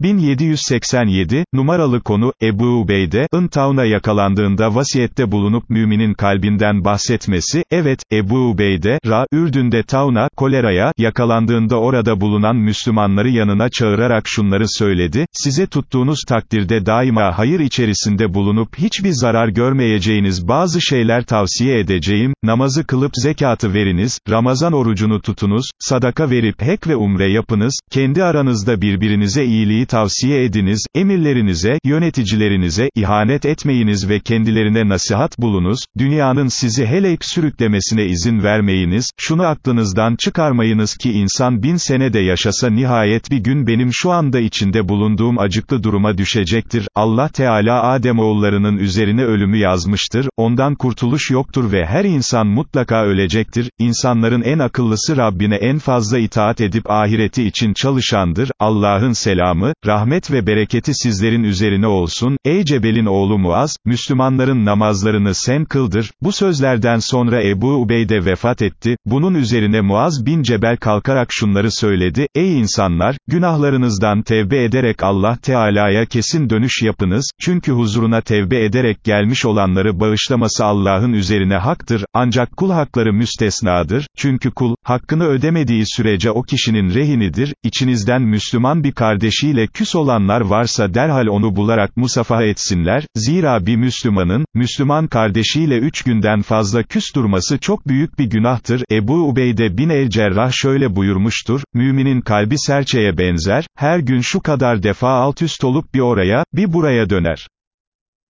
1787, numaralı konu, Ebu Ubeyde, Intavn'a yakalandığında vasiyette bulunup müminin kalbinden bahsetmesi, evet, Ebu Ubeyde, Ra, Ürdün'de Tavna, koleraya, yakalandığında orada bulunan Müslümanları yanına çağırarak şunları söyledi, size tuttuğunuz takdirde daima hayır içerisinde bulunup hiçbir zarar görmeyeceğiniz bazı şeyler tavsiye edeceğim, namazı kılıp zekatı veriniz, Ramazan orucunu tutunuz, sadaka verip hek ve umre yapınız, kendi aranızda birbirinize iyiliği tavsiye ediniz, emirlerinize, yöneticilerinize, ihanet etmeyiniz ve kendilerine nasihat bulunuz, dünyanın sizi helek sürüklemesine izin vermeyiniz, şunu aklınızdan çıkarmayınız ki insan bin sene de yaşasa nihayet bir gün benim şu anda içinde bulunduğum acıklı duruma düşecektir, Allah Teala Ademoğullarının üzerine ölümü yazmıştır, ondan kurtuluş yoktur ve her insan mutlaka ölecektir, insanların en akıllısı Rabbine en fazla itaat edip ahireti için çalışandır, Allah'ın selamı, rahmet ve bereketi sizlerin üzerine olsun, ey Cebel'in oğlu Muaz, Müslümanların namazlarını sen kıldır, bu sözlerden sonra Ebu Ubeyde vefat etti, bunun üzerine Muaz bin Cebel kalkarak şunları söyledi, ey insanlar, günahlarınızdan tevbe ederek Allah Teala'ya kesin dönüş yapınız, çünkü huzuruna tevbe ederek gelmiş olanları bağışlaması Allah'ın üzerine haktır, ancak kul hakları müstesnadır, çünkü kul, hakkını ödemediği sürece o kişinin rehinidir, içinizden Müslüman bir kardeşiyle küs olanlar varsa derhal onu bularak musafaha etsinler, zira bir Müslümanın, Müslüman kardeşiyle üç günden fazla küs durması çok büyük bir günahtır, Ebu Ubeyde bin el-Cerrah şöyle buyurmuştur, müminin kalbi serçeye benzer, her gün şu kadar defa alt üst olup bir oraya, bir buraya döner.